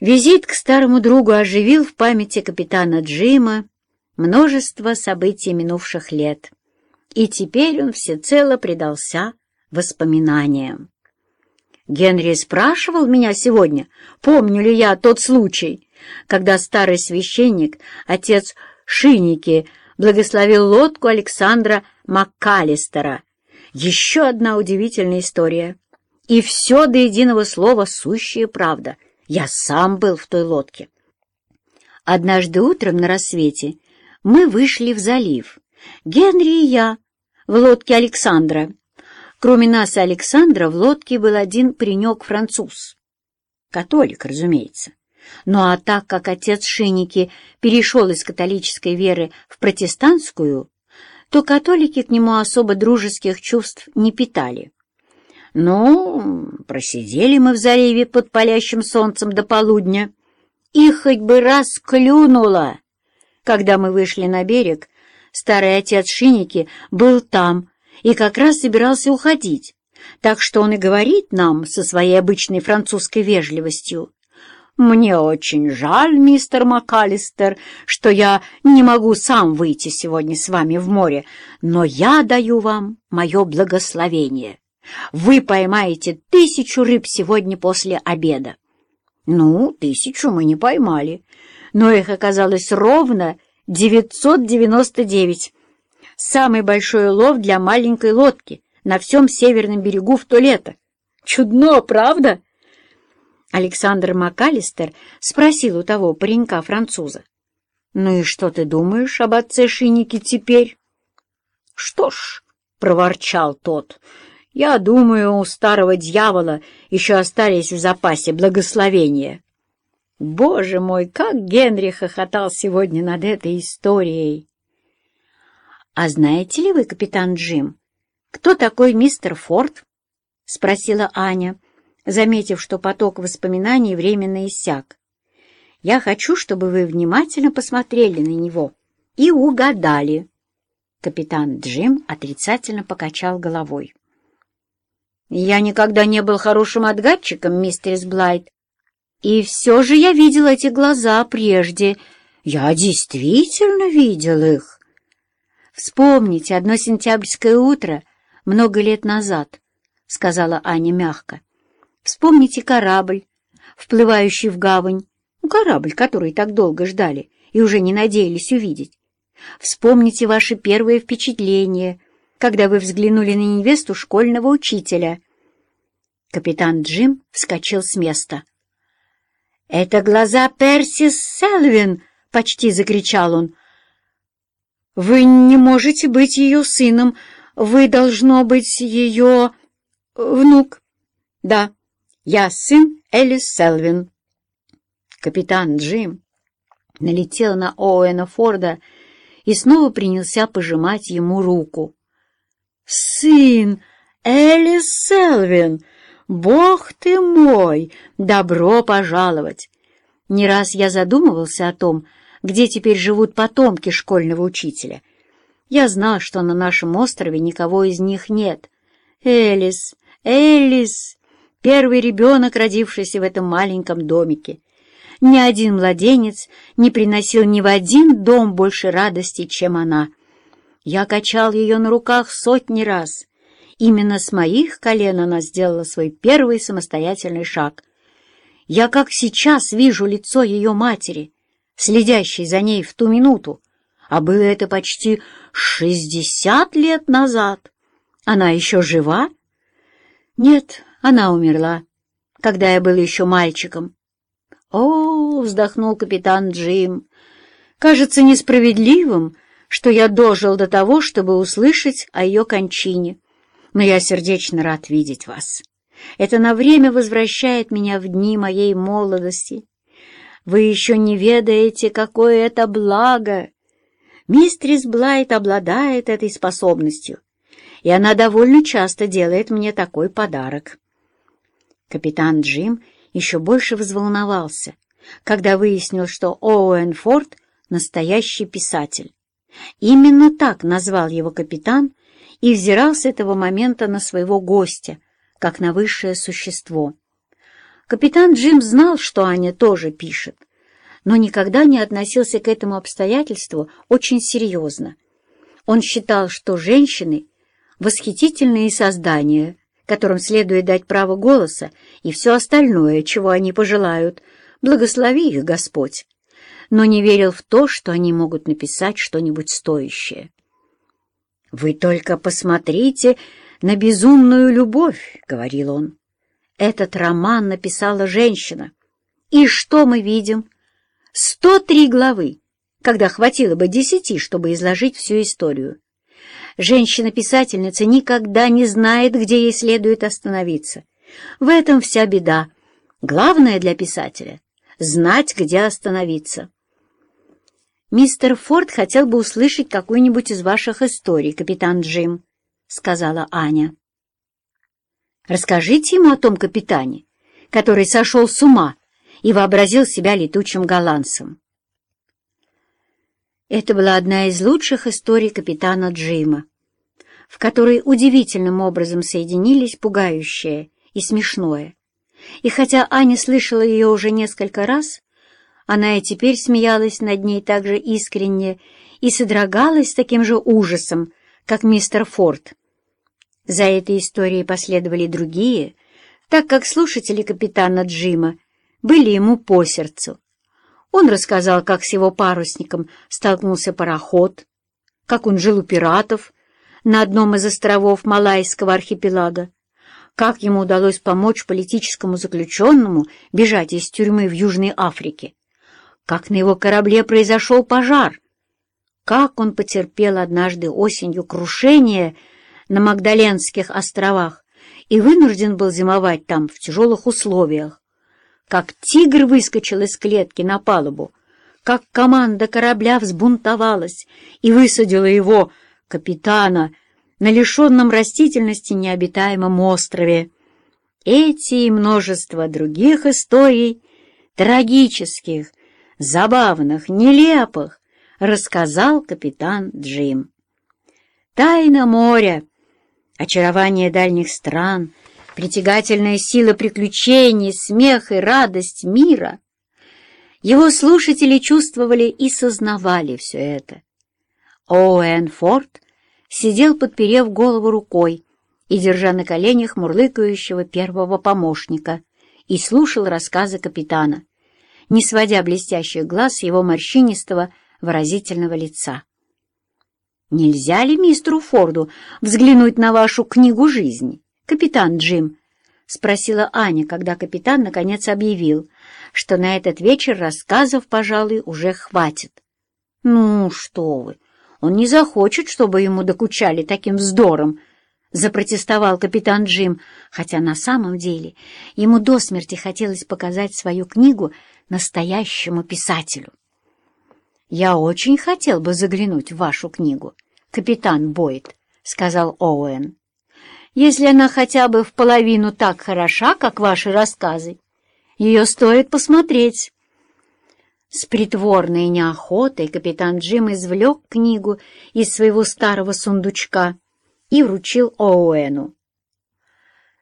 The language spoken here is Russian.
Визит к старому другу оживил в памяти капитана Джима множество событий минувших лет, и теперь он всецело предался воспоминаниям. Генри спрашивал меня сегодня, помню ли я тот случай, когда старый священник, отец Шиники, благословил лодку Александра МакКаллистера. Еще одна удивительная история. И все до единого слова сущая правда — я сам был в той лодке. Однажды утром на рассвете мы вышли в залив. Генри и я в лодке Александра. Кроме нас и Александра в лодке был один паренек-француз. Католик, разумеется. Ну а так как отец Шиники перешел из католической веры в протестантскую, то католики к нему особо дружеских чувств не питали. Ну, просидели мы в заливе под палящим солнцем до полудня, и хоть бы раз клюнуло. Когда мы вышли на берег, старый отец Шиники был там и как раз собирался уходить, так что он и говорит нам со своей обычной французской вежливостью. «Мне очень жаль, мистер МакАлистер, что я не могу сам выйти сегодня с вами в море, но я даю вам мое благословение». Вы поймаете тысячу рыб сегодня после обеда. Ну, тысячу мы не поймали, но их оказалось ровно 999. Самый большой улов для маленькой лодки на всем северном берегу в то лето. Чудно, правда? Александр МакАлистер спросил у того паренька-француза. «Ну и что ты думаешь об отце Шинике теперь?» «Что ж», — проворчал тот, я думаю, у старого дьявола еще остались в запасе благословения. Боже мой, как Генри хохотал сегодня над этой историей! — А знаете ли вы, капитан Джим, кто такой мистер Форд? — спросила Аня, заметив, что поток воспоминаний временно иссяк. — Я хочу, чтобы вы внимательно посмотрели на него и угадали. Капитан Джим отрицательно покачал головой. Я никогда не был хорошим отгадчиком, мистерис Блайт. И все же я видел эти глаза прежде. Я действительно видел их. Вспомните одно сентябрьское утро много лет назад, — сказала Аня мягко. Вспомните корабль, вплывающий в гавань, ну, корабль, который так долго ждали и уже не надеялись увидеть. Вспомните ваши первые впечатления — когда вы взглянули на невесту школьного учителя?» Капитан Джим вскочил с места. «Это глаза Персис Селвин!» — почти закричал он. «Вы не можете быть ее сыном. Вы, должно быть, ее внук». «Да, я сын Элис Селвин». Капитан Джим налетел на Оуэна Форда и снова принялся пожимать ему руку. «Сын Элис Селвин! Бог ты мой! Добро пожаловать!» Не раз я задумывался о том, где теперь живут потомки школьного учителя. Я знал, что на нашем острове никого из них нет. Элис, Элис, первый ребенок, родившийся в этом маленьком домике. Ни один младенец не приносил ни в один дом больше радости, чем она. Я качал ее на руках сотни раз. Именно с моих колен она сделала свой первый самостоятельный шаг. Я как сейчас вижу лицо ее матери, следящей за ней в ту минуту, а было это почти шестьдесят лет назад. Она еще жива? Нет, она умерла, когда я был еще мальчиком. О, вздохнул капитан Джим, кажется несправедливым, что я дожил до того, чтобы услышать о ее кончине. Но я сердечно рад видеть вас. Это на время возвращает меня в дни моей молодости. Вы еще не ведаете, какое это благо. Мистрис Блайт обладает этой способностью, и она довольно часто делает мне такой подарок. Капитан Джим еще больше взволновался, когда выяснил, что Оуэн Форд — настоящий писатель. Именно так назвал его капитан и взирал с этого момента на своего гостя, как на высшее существо. Капитан Джим знал, что Аня тоже пишет, но никогда не относился к этому обстоятельству очень серьезно. Он считал, что женщины — восхитительные создания, которым следует дать право голоса и все остальное, чего они пожелают, благослови их Господь, но не верил в то, что они могут написать что-нибудь стоящее. «Вы только посмотрите на безумную любовь», — говорил он. «Этот роман написала женщина. И что мы видим? Сто три главы, когда хватило бы десяти, чтобы изложить всю историю. Женщина-писательница никогда не знает, где ей следует остановиться. В этом вся беда. Главное для писателя — знать, где остановиться. «Мистер Форд хотел бы услышать какую-нибудь из ваших историй, капитан Джим», — сказала Аня. «Расскажите ему о том капитане, который сошел с ума и вообразил себя летучим голландцем». Это была одна из лучших историй капитана Джима, в которой удивительным образом соединились пугающее и смешное. И хотя Аня слышала ее уже несколько раз, она и теперь смеялась над ней так же искренне и содрогалась таким же ужасом, как мистер Форд. За этой историей последовали другие, так как слушатели капитана Джима были ему по сердцу. Он рассказал, как с его парусником столкнулся пароход, как он жил у пиратов на одном из островов Малайского архипелага, как ему удалось помочь политическому заключенному бежать из тюрьмы в Южной Африке, как на его корабле произошел пожар, как он потерпел однажды осенью крушение на Магдаленских островах и вынужден был зимовать там в тяжелых условиях, как тигр выскочил из клетки на палубу, как команда корабля взбунтовалась и высадила его, капитана, на лишенном растительности необитаемом острове. Эти и множество других историй, трагических, забавных, нелепых, рассказал капитан Джим. Тайна моря, очарование дальних стран, притягательная сила приключений, смех и радость мира. Его слушатели чувствовали и сознавали все это. Оуэн Форд сидел, подперев голову рукой и держа на коленях мурлыкающего первого помощника, и слушал рассказы капитана не сводя блестящих глаз с его морщинистого выразительного лица. «Нельзя ли мистеру Форду взглянуть на вашу книгу жизни, капитан Джим?» — спросила Аня, когда капитан наконец объявил, что на этот вечер рассказов, пожалуй, уже хватит. «Ну, что вы, он не захочет, чтобы ему докучали таким вздором», — запротестовал капитан Джим, хотя на самом деле ему до смерти хотелось показать свою книгу настоящему писателю. «Я очень хотел бы заглянуть в вашу книгу, капитан Бойд», — сказал Оуэн. «Если она хотя бы в половину так хороша, как ваши рассказы, ее стоит посмотреть». С притворной неохотой капитан Джим извлек книгу из своего старого сундучка и вручил Оуэну.